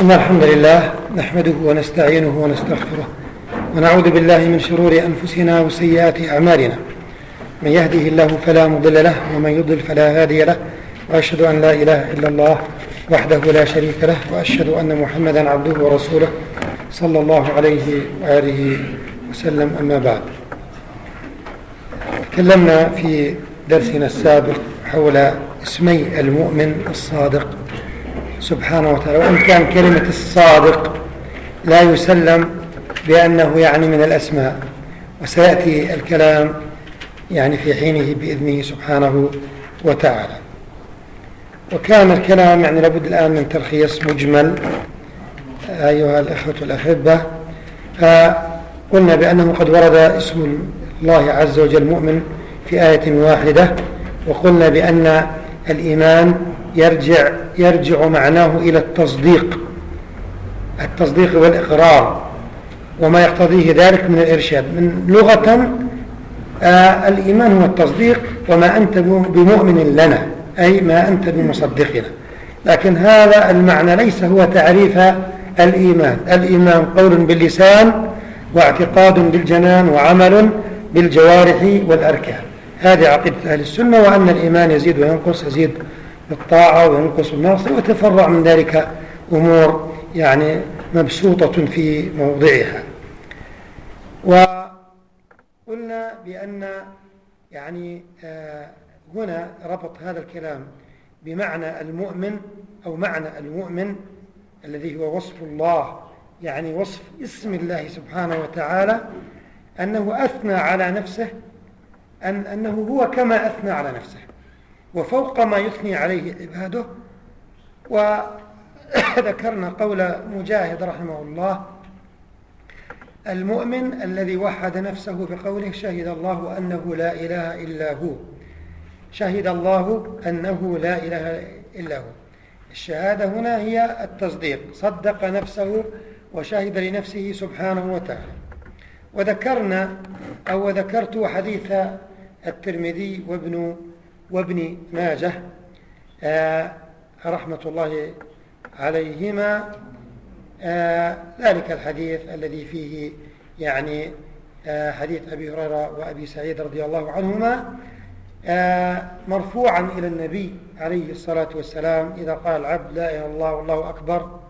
إن الحمد لله نحمده ونستعينه ونستغفره ونعوذ بالله من شرور أنفسنا وسيئات أعمالنا. من يهده الله فلا مضل له ومن يضل فلا هادي له وأشهد أن لا إله إلا الله وحده لا شريك له وأشهد أن محمدا عبده ورسوله صلى الله عليه وآله وسلم. أما بعد تكلمنا في درسنا السابق حول اسمي المؤمن الصادق. سبحانه وتعالى وإن كان كلمة الصادق لا يسلم بأنه يعني من الأسماء. وسيأتي الكلام يعني في حينه بإذنه سبحانه وتعالى. وكان الكلام يعني لابد الآن من تلخيص مجمل أيها الأخوة الأحبة. فقلنا بأنه قد ورد اسم الله عز وجل مؤمن في آية واحدة وقلنا بأن الإيمان يرجع يرجع معناه إلى التصديق. التصديق والإقرار. وما يقتضيه ذلك من الإرشاد. من لغة آه الإيمان هو التصديق وما أنت بمؤمن لنا. أي ما أنت بمصدقنا. لكن هذا المعنى ليس هو تعريف الإيمان. الإيمان قول باللسان واعتقاد بالجنان وعمل بالجوارح والأركان. هذه عقيدة أهل السنة وأن الإيمان يزيد وينقص يزيد بالطاعة وينقص بالناصر وتفرع من ذلك أمور يعني مبسوطة في موضعها. وقلنا بأن يعني آه هنا ربط هذا الكلام بمعنى المؤمن أو معنى المؤمن الذي هو وصف الله يعني وصف اسم الله سبحانه وتعالى أنه أثنى على نفسه أن أنه هو كما أثنى على نفسه. وفوق ما يثني عليه عباده. وذكرنا قول مجاهد رحمه الله المؤمن الذي وحد نفسه بقوله شهد الله أنه لا إله إلا هو. شهد الله أنه لا إله إلا هو. الشهادة هنا هي التصديق صدق نفسه وشهد لنفسه سبحانه وتعالى. وذكرنا أو ذكرت حديث الترمذي وابن وابن ماجه آه رحمة الله عليهما آه ذلك الحديث الذي فيه يعني آه حديث أبي هريرة وأبي سعيد رضي الله عنهما مرفوعا إلى النبي عليه الصلاة والسلام إذا قال العبد لا إله إلا الله والله أكبر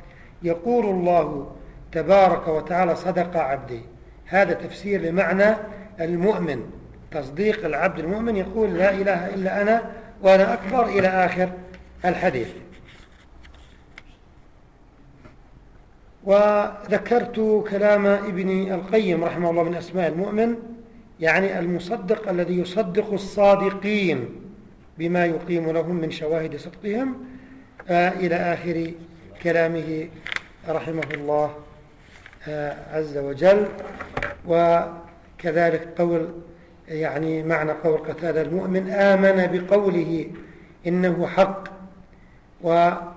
يقول الله تبارك وتعالى صدق عبدي. هذا تفسير لمعنى المؤمن. تصديق العبد المؤمن يقول لا إله إلا أنا وأنا أكبر إلى آخر الحديث. وذكرت كلام ابن القيم رحمه الله من أسماء المؤمن يعني المصدق الذي يصدق الصادقين بما يقيم لهم من شواهد صدقهم آه إلى آخر كلامه رحمه الله آه عز وجل. وكذلك قول يعني معنى قول قتادة المؤمن آمن بقوله إنه حق. وبلغنا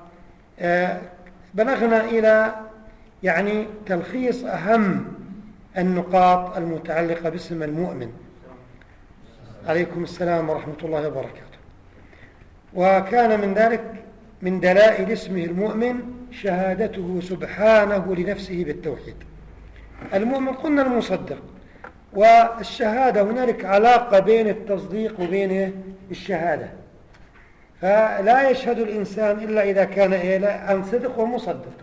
إلى يعني تلخيص أهم النقاط المتعلقة باسم المؤمن. عليكم السلام ورحمة الله وبركاته. وكان من ذلك من دلائل اسمه المؤمن شهادته سبحانه لنفسه بالتوحيد. المؤمن قلنا المصدق. والشهادة هنالك علاقة بين التصديق وبين الشهادة. فلا يشهد الإنسان إلا إذا كان عن صدق ومصدق.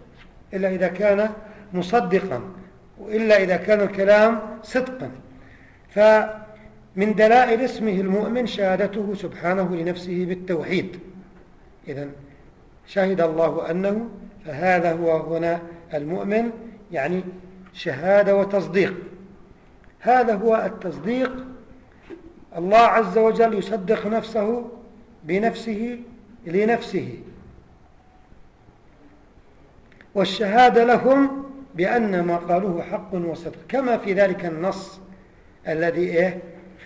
إلا إذا كان مصدقا وإلا إذا كان الكلام صدقا. فمن دلائل اسمه المؤمن شهادته سبحانه لنفسه بالتوحيد. إذا شهد الله أنه فهذا هو هنا المؤمن يعني شهادة وتصديق. هذا هو التصديق. الله عز وجل يصدق نفسه بنفسه لنفسه. والشهادة لهم بأن ما قالوه حق وصدق كما في ذلك النص الذي إيه؟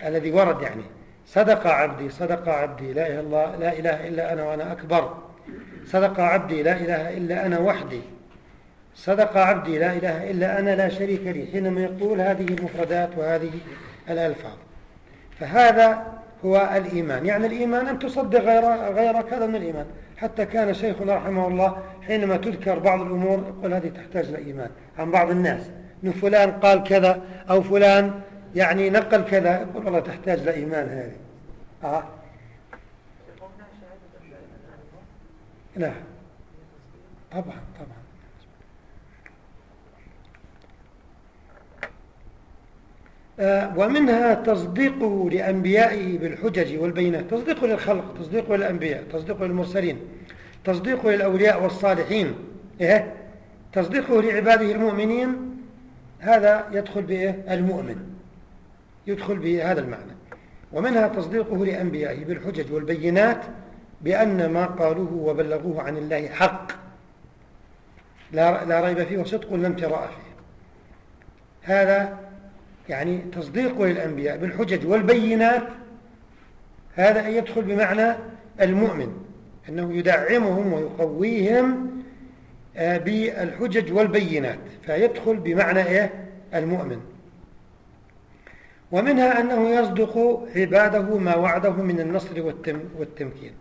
الذي ورد يعني. صدق عبدي صدق عبدي لا إله, الله لا إله إلا أنا وأنا أكبر. صدق عبدي لا إله إلا أنا وحدي. صدق عبدي لا إله إلا أنا لا شريك لي حينما يقول هذه المفردات وهذه الألفاظ. فهذا هو الإيمان. يعني الإيمان أن تصدق غير غيرك هذا من الإيمان. حتى كان شيخنا رحمه الله حينما تذكر بعض الأمور يقول هذه تحتاج لإيمان عن بعض الناس. إن فلان قال كذا أو فلان يعني نقل كذا يقول والله تحتاج لإيمان هذه. آه. نعم طبعا طبعا آه، ومنها تصديقه لأنبيائه بالحجج والبينات تصديقه للخلق تصديقه للأنبياء تصديقه للمرسلين تصديقه للأولياء والصالحين إيه؟ تصديقه لعباده المؤمنين هذا يدخل به المؤمن. يدخل به هذا المعنى. ومنها تصديقه لأنبيائه بالحجج والبينات بأن ما قالوه وبلغوه عن الله حق. لا, ريب فيه وصدق لم تراء فيه. هذا يعني تصديقه للأنبياء بالحجج والبينات هذا أن يدخل بمعنى المؤمن أنه يدعمهم ويقويهم آه، بالحجج والبينات فيدخل بمعنى إيه؟ المؤمن. ومنها أنه يصدق عباده ما وعده من النصر والتمكين.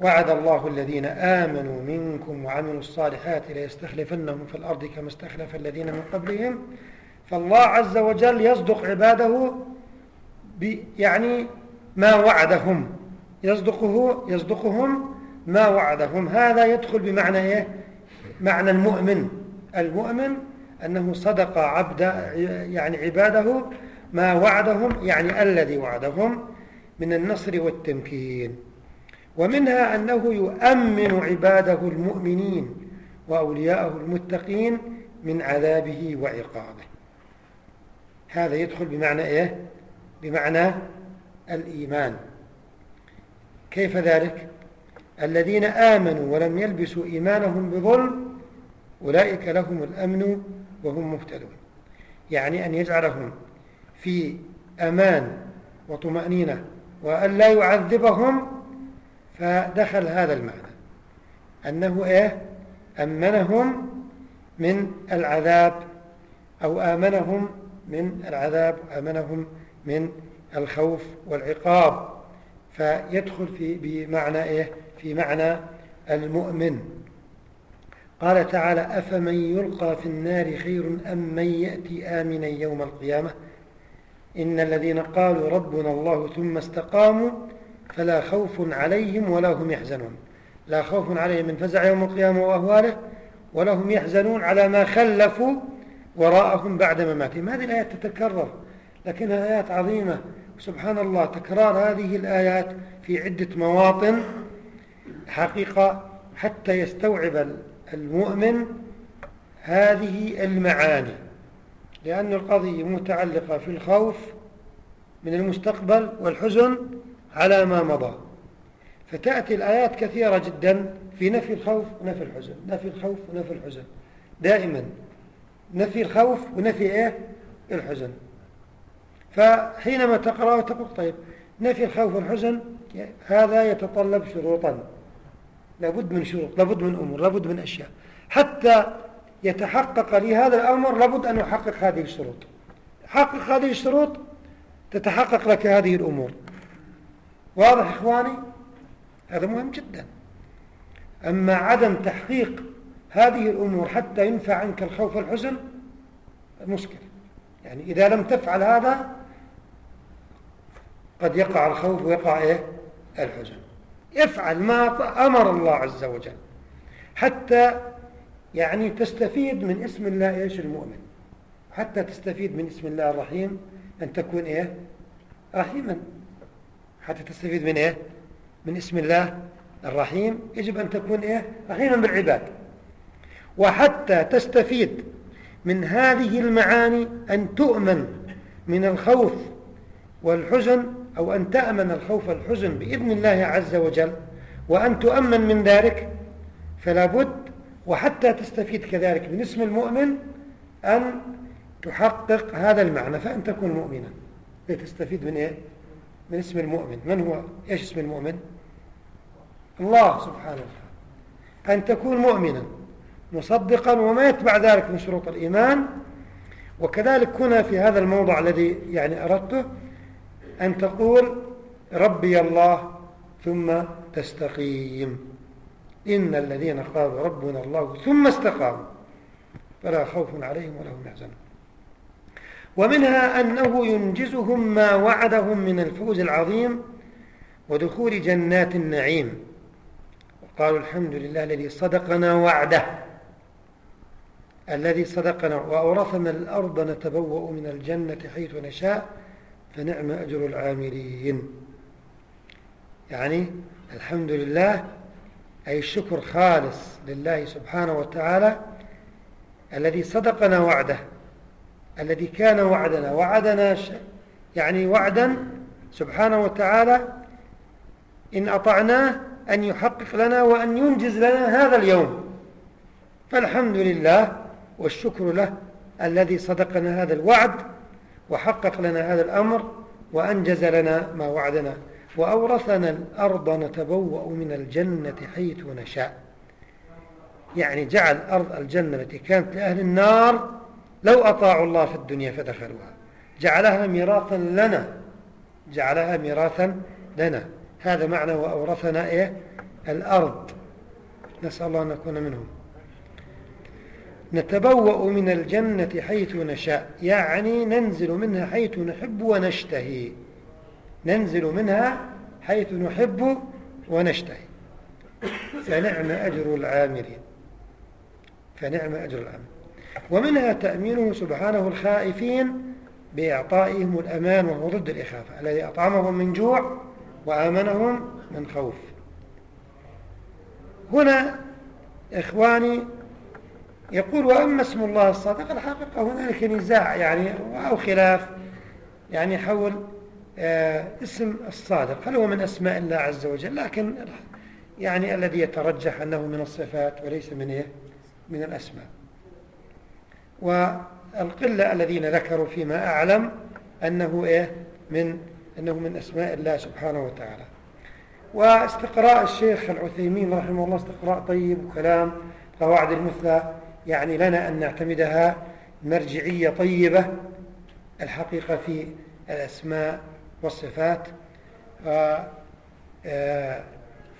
وعد الله الذين آمنوا منكم وعملوا الصالحات ليستخلفنهم في الأرض كما استخلف الذين من قبلهم. فالله عز وجل يصدق عباده يعني ما وعدهم. يصدقه يصدقهم ما وعدهم. هذا يدخل بمعنى إيه؟ معنى المؤمن. المؤمن أنه صدق عبد يعني عباده ما وعدهم يعني الذي وعدهم من النصر والتمكين. ومنها أنه يؤمن عباده المؤمنين وأولياءه المتقين من عذابه وعقابه. هذا يدخل بمعنى إيه؟ بمعنى الإيمان كيف ذلك؟ الذين آمنوا ولم يلبسوا إيمانهم بظلم أولئك لهم الأمن وهم مهتدون يعني أن يجعلهم في أمان وطمأنينة وأن لا يعذبهم فدخل هذا المعنى أنه إيه أمنهم من العذاب أو آمنهم من العذاب وآمنهم من الخوف والعقاب. فيدخل في بمعنى إيه؟ في معنى المؤمن. قال تعالى أفمن يلقى في النار خير أم من يأتي آمنا يوم القيامة؟ إن الذين قالوا ربنا الله ثم استقاموا فلا خوف عليهم ولا هم يحزنون. لا خوف عليهم من فزع يوم القيامة وأهواله ولا هم يحزنون على ما خلفوا وراءهم بعد مماتهم هذه الآيات تتكرر لكنها آيات عظيمة. سبحان الله تكرار هذه الآيات في عدة مواطن حقيقة حتى يستوعب المؤمن هذه المعاني. لأن القضية متعلقة في الخوف من المستقبل والحزن على ما مضى. فتأتي الآيات كثيرة جدا في نفي الخوف ونفي الحزن نفي الخوف ونفي الحزن. دائما. نفي الخوف ونفي إيه؟ الحزن. فحينما تقرأ تقول طيب نفي الخوف والحزن هذا يتطلب شروطا. لابد من شروط لابد من أمور لابد من أشياء. حتى يتحقق لي هذا الأمر لابد أن يحقق هذه الشروط. حقق هذه الشروط تتحقق لك هذه الأمور. واضح إخواني؟ هذا مهم جدا. أما عدم تحقيق هذه الأمور حتى ينفع عنك الخوف والحزن مشكلة يعني إذا لم تفعل هذا قد يقع الخوف ويقع إيه؟ الحزن. افعل ما أمر الله عز وجل. حتى يعني تستفيد من اسم الله إيش المؤمن. حتى تستفيد من اسم الله الرحيم أن تكون إيه؟ رحيما. حتى تستفيد من إيه؟ من اسم الله الرحيم. يجب أن تكون إيه؟ رحيما بالعباد. وحتى تستفيد من هذه المعاني أن تؤمن من الخوف والحزن أو أن تأمن الخوف والحزن بإذن الله عز وجل وأن تؤمن من ذلك فلا بد وحتى تستفيد كذلك من اسم المؤمن أن تحقق هذا المعنى فأن تكون مؤمنا. لتستفيد من إيه؟ من اسم المؤمن. من هو؟ إيش اسم المؤمن؟ الله سبحانه وتعالى. أن تكون مؤمنا. مصدقا وما يتبع ذلك من شروط الإيمان. وكذلك هنا في هذا الموضع الذي يعني أردته أن تقول ربي الله ثم تستقيم. إن الذين قالوا ربنا الله ثم استقاموا. فلا خوف عليهم ولا هم يحزنون. ومنها أنه ينجزهم ما وعدهم من الفوز العظيم ودخول جنات النعيم. وقالوا الحمد لله الذي صدقنا وعده. الذي صدقنا وأورثنا الأرض نتبوأ من الجنة حيث نشاء فنعم أجر العاملين. يعني الحمد لله أي الشكر خالص لله سبحانه وتعالى الذي صدقنا وعده الذي كان وعدنا. وعدنا يعني وعدا سبحانه وتعالى إن أطعناه أن يحقق لنا وأن ينجز لنا هذا اليوم. فالحمد لله والشكر له الذي صدقنا هذا الوعد وحقق لنا هذا الأمر وأنجز لنا ما وعدنا وأورثنا الأرض نتبوأ من الجنة حيث نشاء. يعني جعل أرض الجنة التي كانت لأهل النار لو أطاعوا الله في الدنيا فدخلوها. جعلها ميراثا لنا. جعلها ميراثا لنا. هذا معنى وأورثنا إيه؟ الأرض. نسأل الله أن نكون منهم. نتبوأ من الجنة حيث نشاء. يعني ننزل منها حيث نحب ونشتهي. ننزل منها حيث نحب ونشتهي. فنعم أجر العاملين. فنعم أجر العاملين. ومنها تأمينه سبحانه الخائفين بإعطائهم الأمان وهو ضد الإخافة الذي أطعمهم من جوع وآمنهم من خوف. هنا إخواني يقول وأما اسم الله الصادق الحقيقة هنالك نزاع يعني أو خلاف يعني حول آه، اسم الصادق. هل هو من أسماء الله عز وجل؟ لكن يعني الذي يترجح أنه من الصفات وليس من إيه؟ من الأسماء. والقلة الذين ذكروا فيما أعلم أنه إيه؟ من أنه من أسماء الله سبحانه وتعالى. واستقراء الشيخ العثيمين رحمه الله استقراء طيب وكلام قواعد المثلى يعني لنا أن نعتمدها مرجعية طيبة الحقيقة في الأسماء والصفات. آه،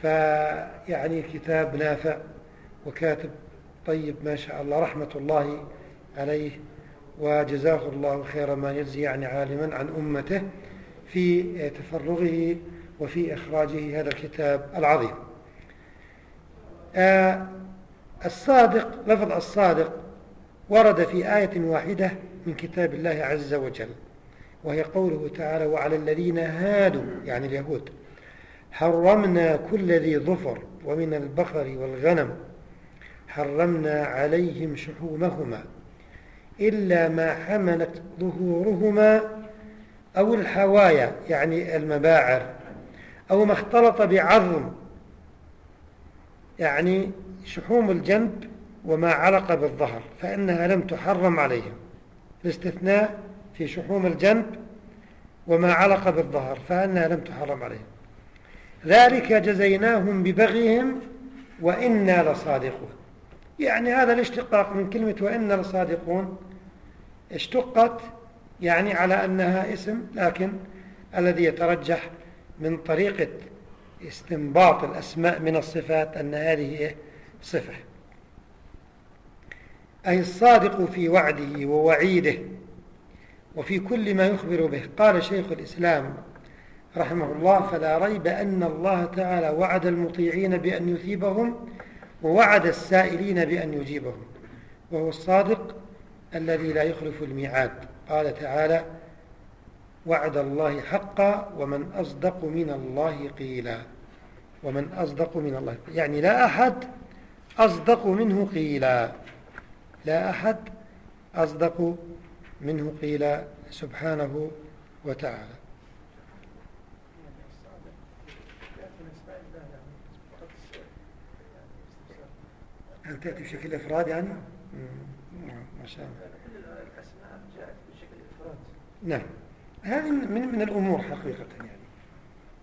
فيعني كتاب نافع وكاتب طيب ما شاء الله رحمة الله عليه وجزاه الله خير ما يجزي يعني عالما عن أمته في تفرغه وفي إخراجه هذا الكتاب العظيم. آه، الصادق لفظ الصادق ورد في آية واحدة من كتاب الله عز وجل وهي قوله تعالى وعلى الذين هادوا يعني اليهود حرمنا كل ذي ظفر ومن البقر والغنم حرمنا عليهم شحومهما إلا ما حملت ظهورهما أو الحوايا يعني المباعر أو ما اختلط بعظم يعني شحوم الجنب وما علق بالظهر فإنها لم تحرم عليهم. الاستثناء في شحوم الجنب وما علق بالظهر فإنها لم تحرم عليهم. ذلك جزيناهم ببغيهم وإنا لصادقون. يعني هذا الاشتقاق من كلمة وإنا لصادقون اشتقت يعني على أنها اسم لكن الذي يترجح من طريقة استنباط الأسماء من الصفات أن هذه صفة. أي الصادق في وعده ووعيده وفي كل ما يخبر به. قال شيخ الإسلام رحمه الله فلا ريب أن الله تعالى وعد المطيعين بأن يثيبهم ووعد السائلين بأن يجيبهم. وهو الصادق الذي لا يخلف الميعاد. قال تعالى وعد الله حقا ومن أصدق من الله قيلا. ومن أصدق من الله. يعني لا أحد أصدق منه قيلا. لا أحد أصدق منه قيلا سبحانه وتعالى. هل تأتي بشكل إفراد يعني؟ ما شاء الله. كل الأسماء جاءت بشكل إفراد نعم هذه من من الأمور حقيقة يعني.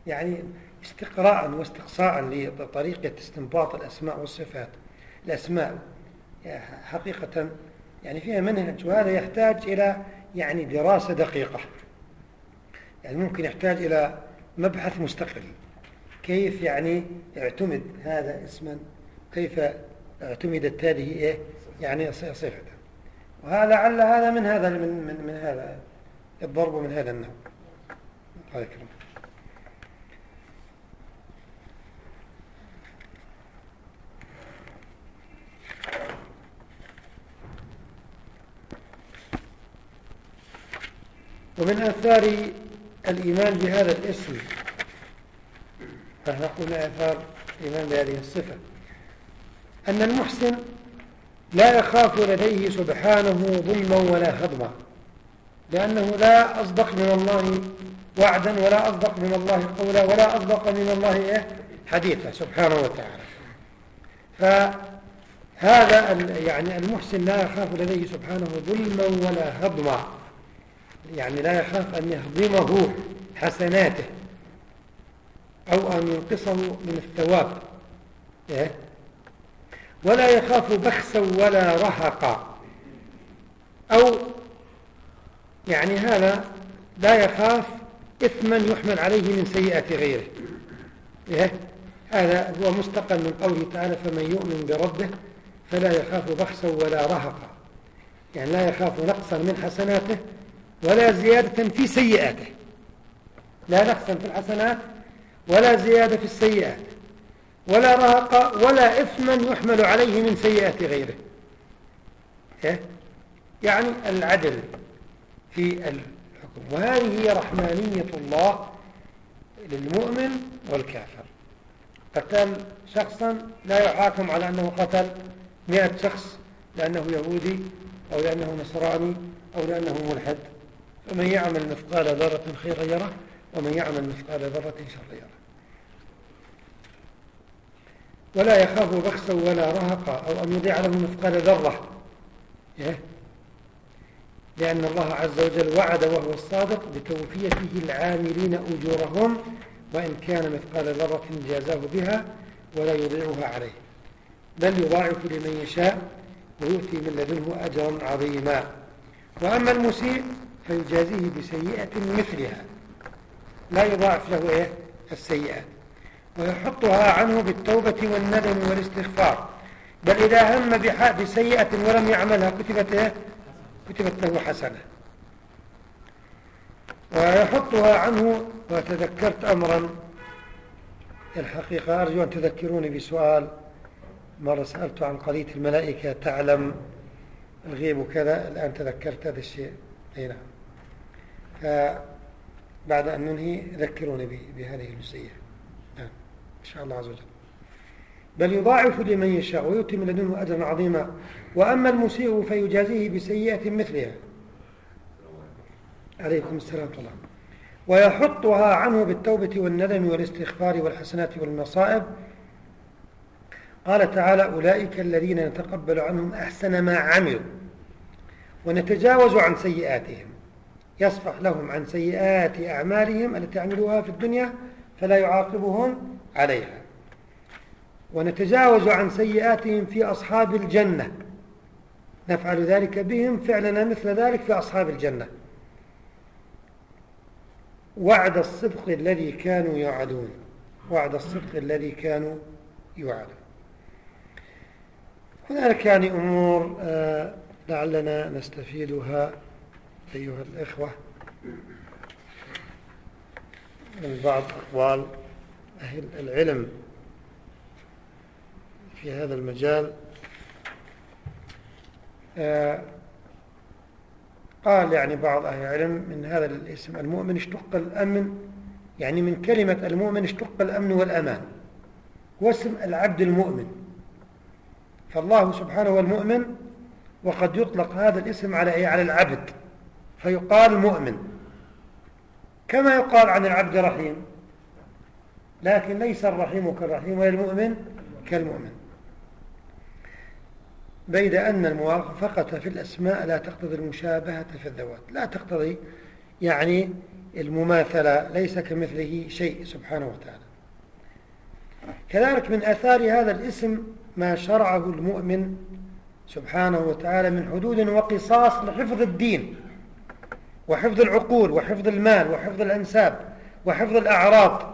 يعني استقراء واستقصاء لطريقة استنباط الأسماء والصفات. الأسماء. حقيقة يعني فيها منهج وهذا يحتاج إلى يعني دراسة دقيقة. يعني ممكن يحتاج إلى مبحث مستقل. كيف يعني اعتمد هذا اسما؟ كيف اعتمدت هذه إيه؟ يعني صفة. ولعل هذا من هذا من, من, من هذا الضرب من هذا النوع. الله يكرمك. ومن آثار الإيمان بهذا الاسم فنحن قلنا آثار الإيمان بهذه الصفة أن المحسن لا يخاف لديه سبحانه ظلما ولا هضما لأنه لا أصدق من الله وعدا ولا أصدق من الله قولا ولا أصدق من الله إيه؟ حديثا سبحانه وتعالى. فهذا يعني المحسن لا يخاف لديه سبحانه ظلما ولا هضما. يعني لا يخاف أن يهضمه حسناته أو أن ينقصه من الثواب إيه؟ ولا يخاف بخسا ولا رهقا أو يعني هذا لا يخاف إثما يحمل عليه من سيئة غيره إيه؟ هذا هو مستقل من قوله تعالى فمن يؤمن بربه فلا يخاف بخسا ولا رهقا يعني لا يخاف نقصا من حسناته ولا زيادة في سيئاته. لا نقصا في الحسنات ولا زيادة في السيئات ولا رهق ولا إثما يحمل عليه من سيئات غيره؟ يعني العدل في الحكم. وهذه هي رحمانية الله للمؤمن والكافر. قتل شخصا لا يحاكم على أنه قتل مئة شخص لأنه يهودي أو لأنه نصراني أو لأنه ملحد. فمن يعمل مثقال ذرة خيرا يره ومن يعمل مثقال ذرة شرا يره. ولا يخاف بخسا ولا رهقا أو أن يضيع له مثقال ذرة. إيه؟ لأن الله عز وجل وعد وهو الصادق بتوفيته العاملين أجورهم وإن كان مثقال ذرة جازاه بها ولا يضيعها عليه. بل يضاعف لمن يشاء ويؤتي من لدنه أجرا عظيما. وأما المسيء فيجازيه بسيئة مثلها. لا يضاعف له إيه؟ السيئات ويحطها عنه بالتوبة والندم والاستغفار. بل إذا هم بسيئة ولم يعملها كتبت إيه؟ كتبت له حسنة. ويحطها عنه وتذكرت أمرا. الحقيقة أرجو أن تذكروني بسؤال. مرة سألت عن قضية الملائكة تعلم الغيب وكذا الآن تذكرت هذا الشيء. أي نعم. فبعد أن ننهي ذكروني بهذه الجزئية. نعم. إن شاء الله عز وجل. بل يضاعف لمن يشاء ويؤتي من لدنه أجرا عظيما. وأما المسيء فيجازيه بسيئة مثلها. عليكم السلام الله. ويحطها عنه بالتوبة والندم والاستغفار والحسنات والمصائب. قال تعالى أولئك الذين نتقبل عنهم أحسن ما عملوا ونتجاوز عن سيئاتهم. يصفح لهم عن سيئات أعمالهم التي عملوها في الدنيا فلا يعاقبهم عليها. ونتجاوز عن سيئاتهم في أصحاب الجنة. نفعل ذلك بهم فعلنا مثل ذلك في أصحاب الجنة. وعد الصدق الذي كانوا يوعدون. وعد الصدق الذي كانوا يوعدون. هنالك يعني أمور آه، لعلنا نستفيدها. أيها الإخوة من بعض أقوال أهل العلم في هذا المجال. آه، قال يعني بعض أهل العلم من هذا الاسم المؤمن اشتق الأمن يعني من كلمة المؤمن اشتق الأمن والأمان هو اسم العبد المؤمن. فالله سبحانه هو المؤمن وقد يطلق هذا الاسم على إيه؟ على العبد. فيقال مؤمن. كما يقال عن العبد رحيم. لكن ليس الرحيم كالرحيم ولا المؤمن كالمؤمن. بيد أن الموافقة في الأسماء لا تقتضي المشابهة في الذوات. لا تقتضي يعني المماثلة ليس كمثله شيء سبحانه وتعالى. كذلك من أثار هذا الاسم ما شرعه المؤمن سبحانه وتعالى من حدود وقصاص لحفظ الدين. وحفظ العقول وحفظ المال وحفظ الأنساب وحفظ الأعراض.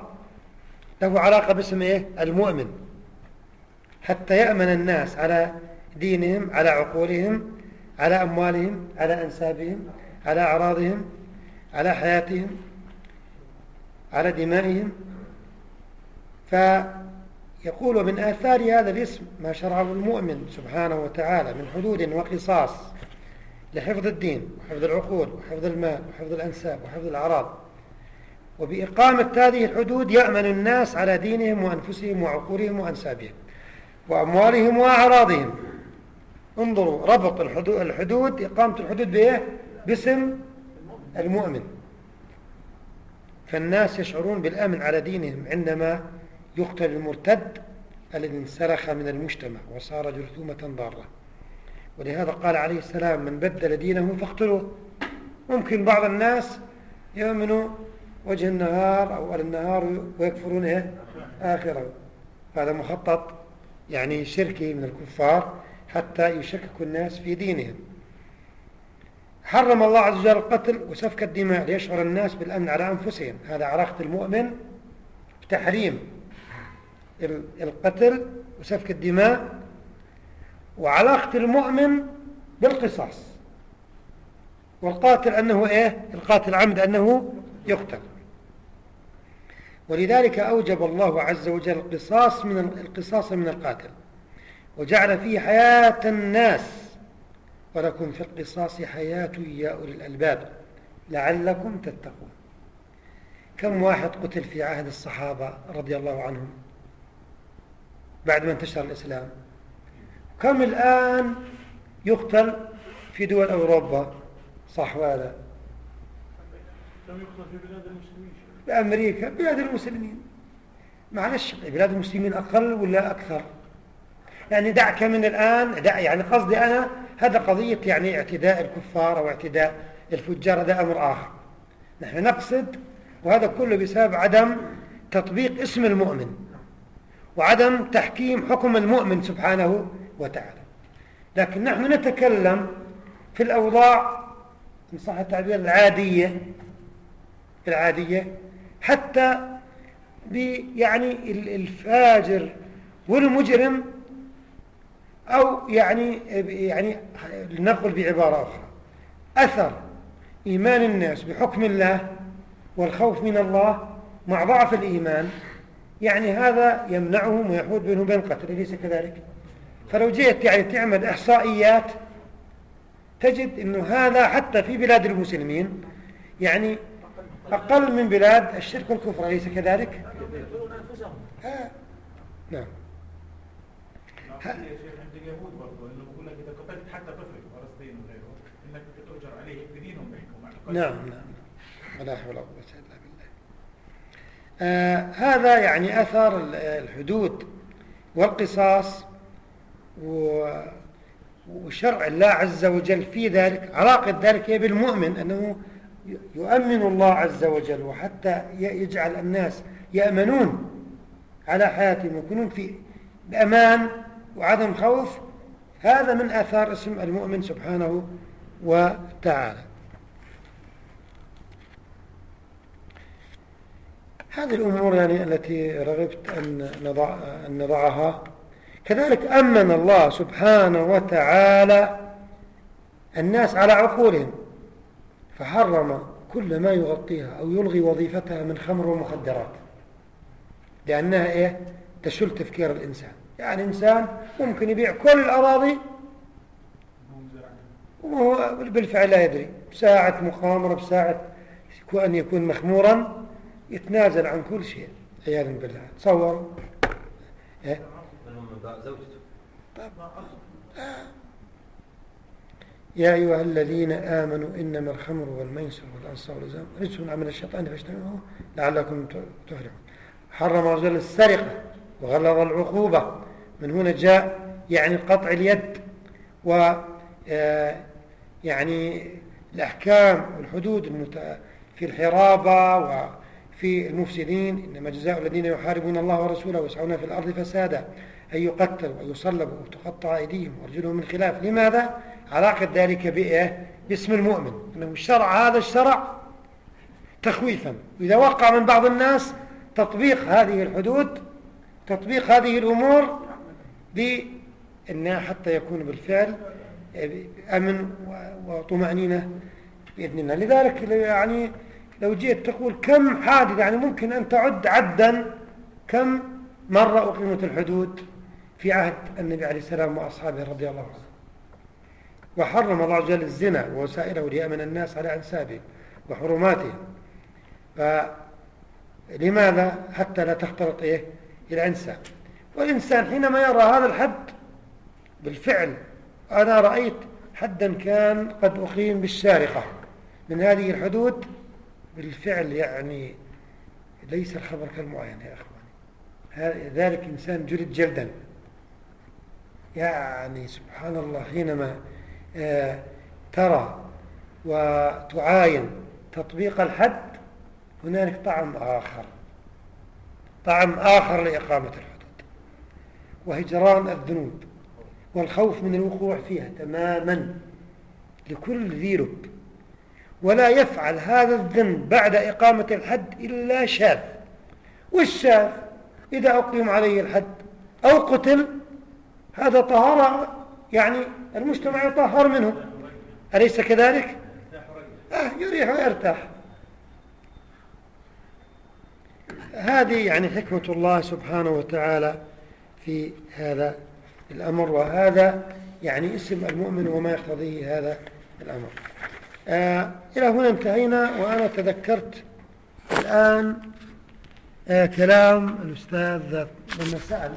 له علاقة باسم إيه؟ المؤمن. حتى يأمن الناس على دينهم على عقولهم على أموالهم على أنسابهم على أعراضهم على حياتهم على دمائهم. فيقول من آثار هذا الاسم ما شرعه المؤمن سبحانه وتعالى من حدود وقصاص. لحفظ الدين وحفظ العقول وحفظ المال وحفظ الأنساب وحفظ الأعراض. وبإقامة هذه الحدود يأمن الناس على دينهم وأنفسهم وعقولهم وأنسابهم وأموالهم وأعراضهم. انظروا ربط الحدود, الحدود إقامة الحدود بإيه؟ باسم المؤمن. فالناس يشعرون بالأمن على دينهم عندما يقتل المرتد الذي انسلخ من المجتمع وصار جرثومة ضارة. ولهذا قال عليه السلام من بدل دينه فاقتلوه. ممكن بعض الناس يؤمنوا وجه النهار أو النهار ويكفرون إيه؟ آخره. هذا مخطط يعني شركي من الكفار حتى يشككوا الناس في دينهم. حرم الله عز وجل القتل وسفك الدماء ليشعر الناس بالأمن على أنفسهم. هذا علاقة المؤمن بتحريم القتل وسفك الدماء وعلاقة المؤمن بالقصاص. والقاتل أنه إيه؟ القاتل عمد أنه يقتل. ولذلك أوجب الله عز وجل القصاص من القصاص من القاتل. وجعل فيه حياة الناس. ولكم في القصاص حياة يا أولي الألباب. لعلكم تتقون. كم واحد قتل في عهد الصحابة رضي الله عنهم؟ بعد ما انتشر الإسلام. كم الآن يقتل في دول أوروبا؟ صح ولا كم يقتل في بلاد المسلمين؟ بأمريكا بلاد المسلمين. معلش بلاد المسلمين أقل ولا أكثر؟ يعني دعك من الآن دع يعني قصدي أنا هذا قضية يعني اعتداء الكفار أو اعتداء الفجار هذا أمر آخر. نحن نقصد وهذا كله بسبب عدم تطبيق اسم المؤمن وعدم تحكيم حكم المؤمن سبحانه وتعالى. لكن نحن نتكلم في الأوضاع إن صح التعبير العادية العادية حتى يعني الفاجر والمجرم أو يعني يعني لنقل بعبارة أخرى. أثر إيمان الناس بحكم الله والخوف من الله مع ضعف الإيمان يعني هذا يمنعهم ويحول بينهم وبين القتل أليس كذلك؟ فلو جئت يعني تعمل إحصائيات تجد أنه هذا حتى في بلاد المسلمين يعني أقل من بلاد الشرك والكفر أليس كذلك؟ آه. نعم بدينهم بيحكوا نعم نعم ولا حول ولا قوة إلا بالله آه هذا يعني أثر الحدود والقصاص وشرع الله عز وجل في ذلك علاقة ذلك هي بالمؤمن أنه يؤمن الله عز وجل وحتى يجعل الناس يأمنون على حياتهم ويكونون في بأمان وعدم خوف. هذا من آثار اسم المؤمن سبحانه وتعالى. هذه الأمور يعني التي رغبت أن نضعها كذلك أمن الله سبحانه وتعالى الناس على عقولهم فحرم كل ما يغطيها أو يلغي وظيفتها من خمر ومخدرات لأنها إيه؟ تشل تفكير الإنسان. يعني إنسان ممكن يبيع كل الأراضي وهو بالفعل لا يدري. بساعة مخامرة بساعة أن يكون مخمورا يتنازل عن كل شيء عياذا بالله. تصور إيه؟ زوجته. يا أيها الذين آمنوا إنما الخمر والميسر والأنصار والأزلام رجس من عمل الشيطان فاجتنبوه لعلكم تفلحون حرم رجل السرقة وغلظ العقوبة. من هنا جاء يعني قطع اليد و آه، يعني الأحكام والحدود في الحرابة وفي المفسدين. إنما جزاء الذين يحاربون الله ورسوله ويسعون في الأرض فسادا. أن يقتلوا ويصلبوا وتقطع أيديهم وأرجلهم من خلاف. لماذا؟ علاقة ذلك بإيه؟ باسم المؤمن. أنه الشرع هذا الشرع تخويفا. وإذا وقع من بعض الناس تطبيق هذه الحدود تطبيق هذه الأمور بأنها حتى يكون بالفعل أمن وطمأنينة بإذن الله. لذلك يعني لو جئت تقول كم حادث يعني ممكن أن تعد عدا كم مرة أقيمت الحدود؟ في عهد النبي عليه السلام وأصحابه رضي الله عنه. وحرم الله جل الزنا ووسائله ليأمن الناس على أنسابه وحرماته. فلماذا حتى لا تختلط إيه؟ الأنساب والإنسان حينما يرى هذا الحد بالفعل أنا رأيت حدا كان قد أقيم بالسارقة من هذه الحدود بالفعل يعني ليس الخبر كالمعين يا أخواني. ذلك إنسان جلد جلدا. يعني سبحان الله حينما آه، ترى وتعاين تطبيق الحد هنالك طعم آخر. طعم آخر لإقامة الحدود. وهجران الذنوب. والخوف من الوقوع فيها تماما لكل ذي لب. ولا يفعل هذا الذنب بعد إقامة الحد إلا شاذ. والشاذ إذا أقيم عليه الحد أو قتل هذا طهارة يعني المجتمع يطهر منه. أليس كذلك؟ آه يريح ويرتاح. هذه يعني حكمة الله سبحانه وتعالى في هذا الأمر وهذا يعني اسم المؤمن وما يقتضيه هذا الأمر. آه إلى هنا انتهينا وأنا تذكرت الآن آه كلام الأستاذ لما سأل